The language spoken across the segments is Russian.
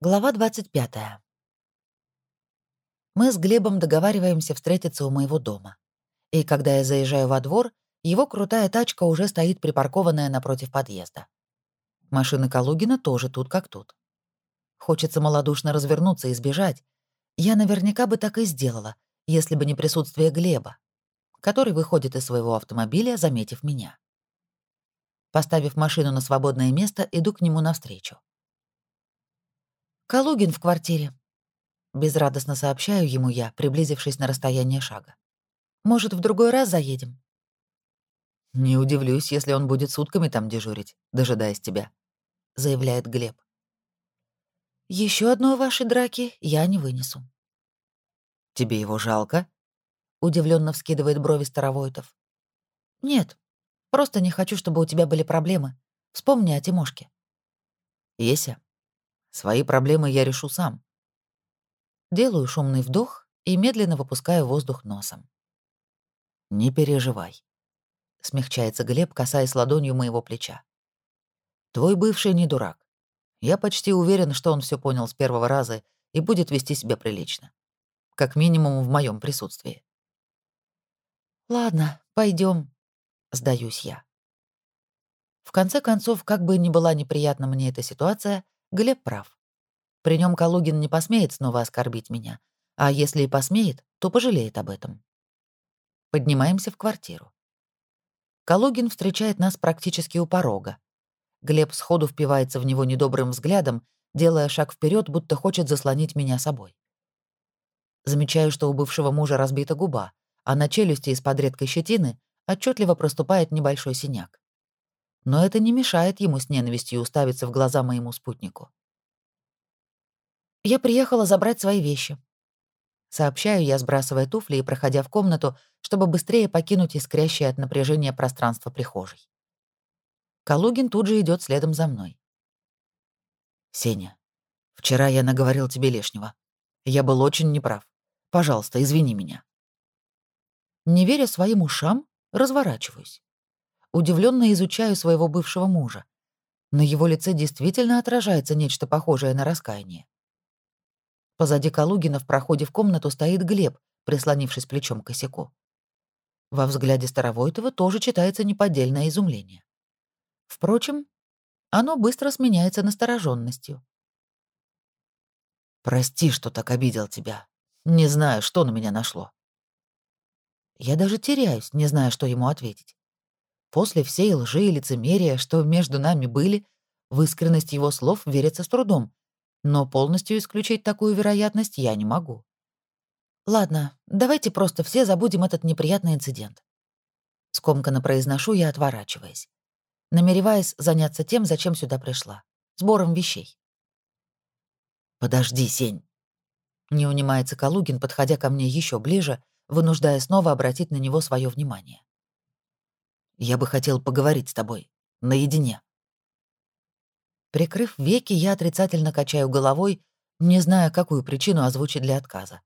Глава 25. Мы с Глебом договариваемся встретиться у моего дома. И когда я заезжаю во двор, его крутая тачка уже стоит припаркованная напротив подъезда. Машина Калугина тоже тут как тут. Хочется малодушно развернуться и сбежать. Я наверняка бы так и сделала, если бы не присутствие Глеба, который выходит из своего автомобиля, заметив меня. Поставив машину на свободное место, иду к нему навстречу. «Калугин в квартире», — безрадостно сообщаю ему я, приблизившись на расстояние шага. «Может, в другой раз заедем?» «Не удивлюсь, если он будет сутками там дежурить, дожидаясь тебя», — заявляет Глеб. Еще одной вашей драки я не вынесу». «Тебе его жалко?» — удивленно вскидывает брови Старовойтов. «Нет, просто не хочу, чтобы у тебя были проблемы. Вспомни о Тимошке». «Еся, Свои проблемы я решу сам. Делаю шумный вдох и медленно выпускаю воздух носом. «Не переживай», — смягчается Глеб, касаясь ладонью моего плеча. «Твой бывший не дурак. Я почти уверен, что он все понял с первого раза и будет вести себя прилично. Как минимум в моем присутствии». «Ладно, пойдем, сдаюсь я. В конце концов, как бы ни была неприятна мне эта ситуация, Глеб прав. При нем Калугин не посмеет снова оскорбить меня, а если и посмеет, то пожалеет об этом. Поднимаемся в квартиру. Калугин встречает нас практически у порога. Глеб сходу впивается в него недобрым взглядом, делая шаг вперед, будто хочет заслонить меня собой. Замечаю, что у бывшего мужа разбита губа, а на челюсти из-под редкой щетины отчетливо проступает небольшой синяк но это не мешает ему с ненавистью уставиться в глаза моему спутнику. «Я приехала забрать свои вещи», — сообщаю я, сбрасывая туфли и проходя в комнату, чтобы быстрее покинуть искрящее от напряжения пространство прихожей. Калугин тут же идет следом за мной. «Сеня, вчера я наговорил тебе лишнего. Я был очень неправ. Пожалуйста, извини меня». Не веря своим ушам, разворачиваюсь удивленно изучаю своего бывшего мужа. На его лице действительно отражается нечто похожее на раскаяние. Позади Калугина в проходе в комнату стоит Глеб, прислонившись плечом к косяку. Во взгляде Старовойтова тоже читается неподдельное изумление. Впрочем, оно быстро сменяется настороженностью. «Прости, что так обидел тебя. Не знаю, что на меня нашло». Я даже теряюсь, не зная, что ему ответить. После всей лжи и лицемерия, что между нами были, в искренность его слов верится с трудом, но полностью исключить такую вероятность я не могу. Ладно, давайте просто все забудем этот неприятный инцидент. Скомканно произношу я, отворачиваясь, намереваясь заняться тем, зачем сюда пришла — сбором вещей. «Подожди, Сень», — не унимается Калугин, подходя ко мне еще ближе, вынуждая снова обратить на него свое внимание. Я бы хотел поговорить с тобой. Наедине». Прикрыв веки, я отрицательно качаю головой, не зная, какую причину озвучить для отказа.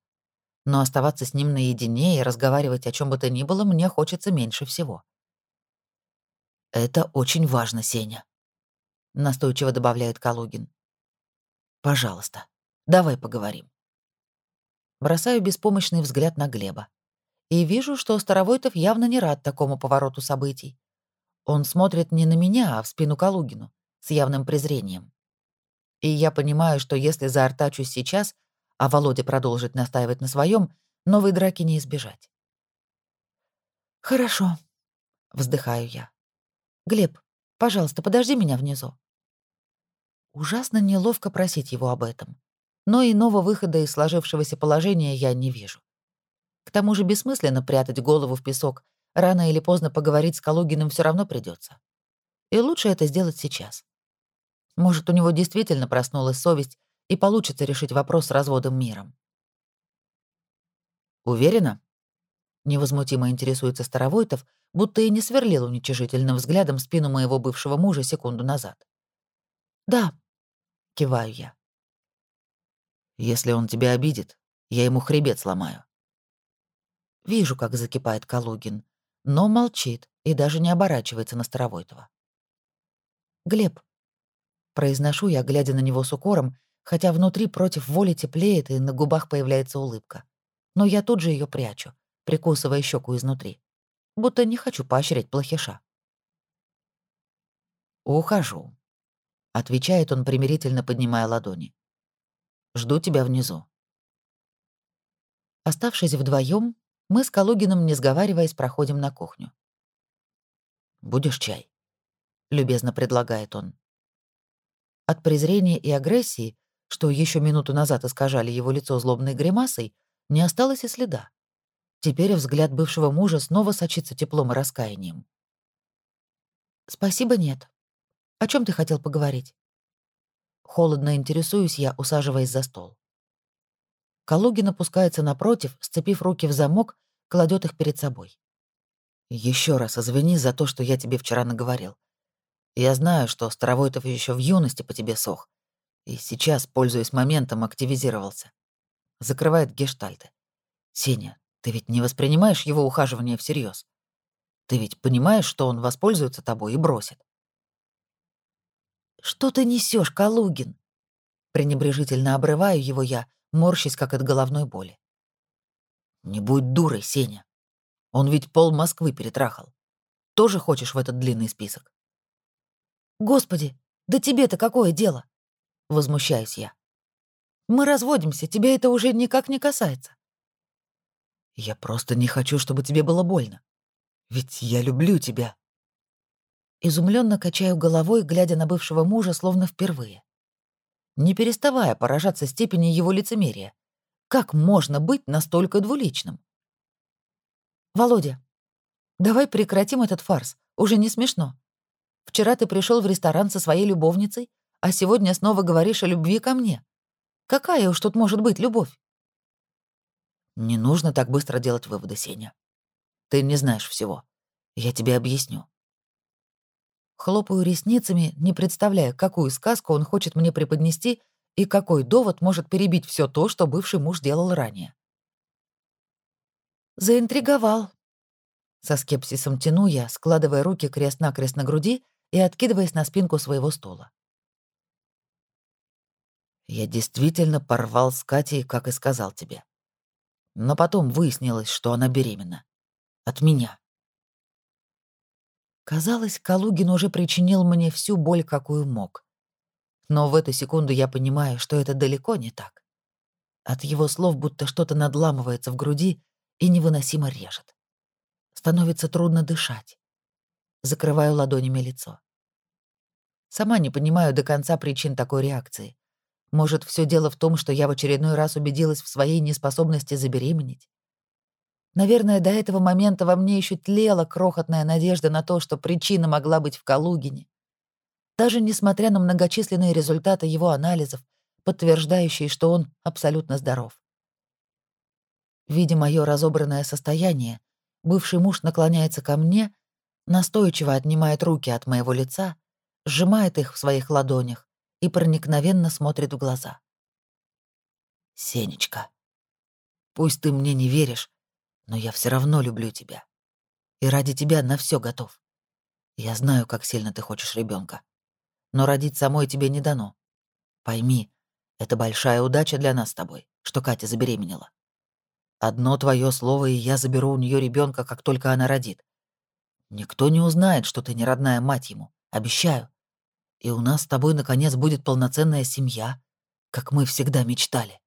Но оставаться с ним наедине и разговаривать о чем бы то ни было мне хочется меньше всего. «Это очень важно, Сеня», — настойчиво добавляет Калугин. «Пожалуйста, давай поговорим». Бросаю беспомощный взгляд на Глеба и вижу, что Старовойтов явно не рад такому повороту событий. Он смотрит не на меня, а в спину Калугину, с явным презрением. И я понимаю, что если заортачусь сейчас, а Володя продолжит настаивать на своем, новой драки не избежать. «Хорошо», — вздыхаю я. «Глеб, пожалуйста, подожди меня внизу». Ужасно неловко просить его об этом, но иного выхода из сложившегося положения я не вижу. К тому же бессмысленно прятать голову в песок. Рано или поздно поговорить с Калугиным все равно придется. И лучше это сделать сейчас. Может, у него действительно проснулась совесть, и получится решить вопрос с разводом миром. «Уверена?» — невозмутимо интересуется Старовойтов, будто и не сверлил уничижительным взглядом спину моего бывшего мужа секунду назад. «Да», — киваю я. «Если он тебя обидит, я ему хребет сломаю». Вижу, как закипает Калугин, но молчит и даже не оборачивается на Старовойтова. «Глеб», — произношу я, глядя на него с укором, хотя внутри против воли теплеет и на губах появляется улыбка. Но я тут же ее прячу, прикусывая щеку изнутри, будто не хочу поощрять плохиша. «Ухожу», — отвечает он, примирительно поднимая ладони. «Жду тебя внизу». Оставшись вдвоем, мы с Калугиным, не сговариваясь, проходим на кухню. «Будешь чай?» — любезно предлагает он. От презрения и агрессии, что еще минуту назад искажали его лицо злобной гримасой, не осталось и следа. Теперь взгляд бывшего мужа снова сочится теплом и раскаянием. «Спасибо, нет. О чем ты хотел поговорить?» Холодно интересуюсь я, усаживаясь за стол. Калугин опускается напротив, сцепив руки в замок, кладет их перед собой. Еще раз извини за то, что я тебе вчера наговорил. Я знаю, что Старовойтов еще в юности по тебе сох. И сейчас, пользуясь моментом, активизировался. Закрывает гештальты. Сеня, ты ведь не воспринимаешь его ухаживание всерьез. Ты ведь понимаешь, что он воспользуется тобой и бросит. «Что ты несешь, Калугин?» Пренебрежительно обрываю его я, морщись как от головной боли. «Не будь дурой, Сеня. Он ведь пол Москвы перетрахал. Тоже хочешь в этот длинный список?» «Господи, да тебе-то какое дело?» — возмущаюсь я. «Мы разводимся, тебя это уже никак не касается». «Я просто не хочу, чтобы тебе было больно. Ведь я люблю тебя». Изумленно качаю головой, глядя на бывшего мужа, словно впервые не переставая поражаться степени его лицемерия. Как можно быть настолько двуличным? «Володя, давай прекратим этот фарс. Уже не смешно. Вчера ты пришел в ресторан со своей любовницей, а сегодня снова говоришь о любви ко мне. Какая уж тут может быть любовь?» «Не нужно так быстро делать выводы, Сеня. Ты не знаешь всего. Я тебе объясню. Хлопаю ресницами, не представляя, какую сказку он хочет мне преподнести и какой довод может перебить все то, что бывший муж делал ранее. Заинтриговал. Со скепсисом тяну я, складывая руки крест-накрест на груди и откидываясь на спинку своего стула. Я действительно порвал с Катей, как и сказал тебе. Но потом выяснилось, что она беременна. От меня. Казалось, Калугин уже причинил мне всю боль, какую мог. Но в эту секунду я понимаю, что это далеко не так. От его слов будто что-то надламывается в груди и невыносимо режет. Становится трудно дышать. Закрываю ладонями лицо. Сама не понимаю до конца причин такой реакции. Может, все дело в том, что я в очередной раз убедилась в своей неспособности забеременеть? Наверное, до этого момента во мне еще тлела крохотная надежда на то, что причина могла быть в Калугине. Даже несмотря на многочисленные результаты его анализов, подтверждающие, что он абсолютно здоров. Видя мое разобранное состояние, бывший муж наклоняется ко мне, настойчиво отнимает руки от моего лица, сжимает их в своих ладонях и проникновенно смотрит в глаза. «Сенечка, пусть ты мне не веришь, но я все равно люблю тебя. И ради тебя на все готов. Я знаю, как сильно ты хочешь ребенка, Но родить самой тебе не дано. Пойми, это большая удача для нас с тобой, что Катя забеременела. Одно твое слово, и я заберу у нее ребенка, как только она родит. Никто не узнает, что ты не родная мать ему, обещаю. И у нас с тобой, наконец, будет полноценная семья, как мы всегда мечтали.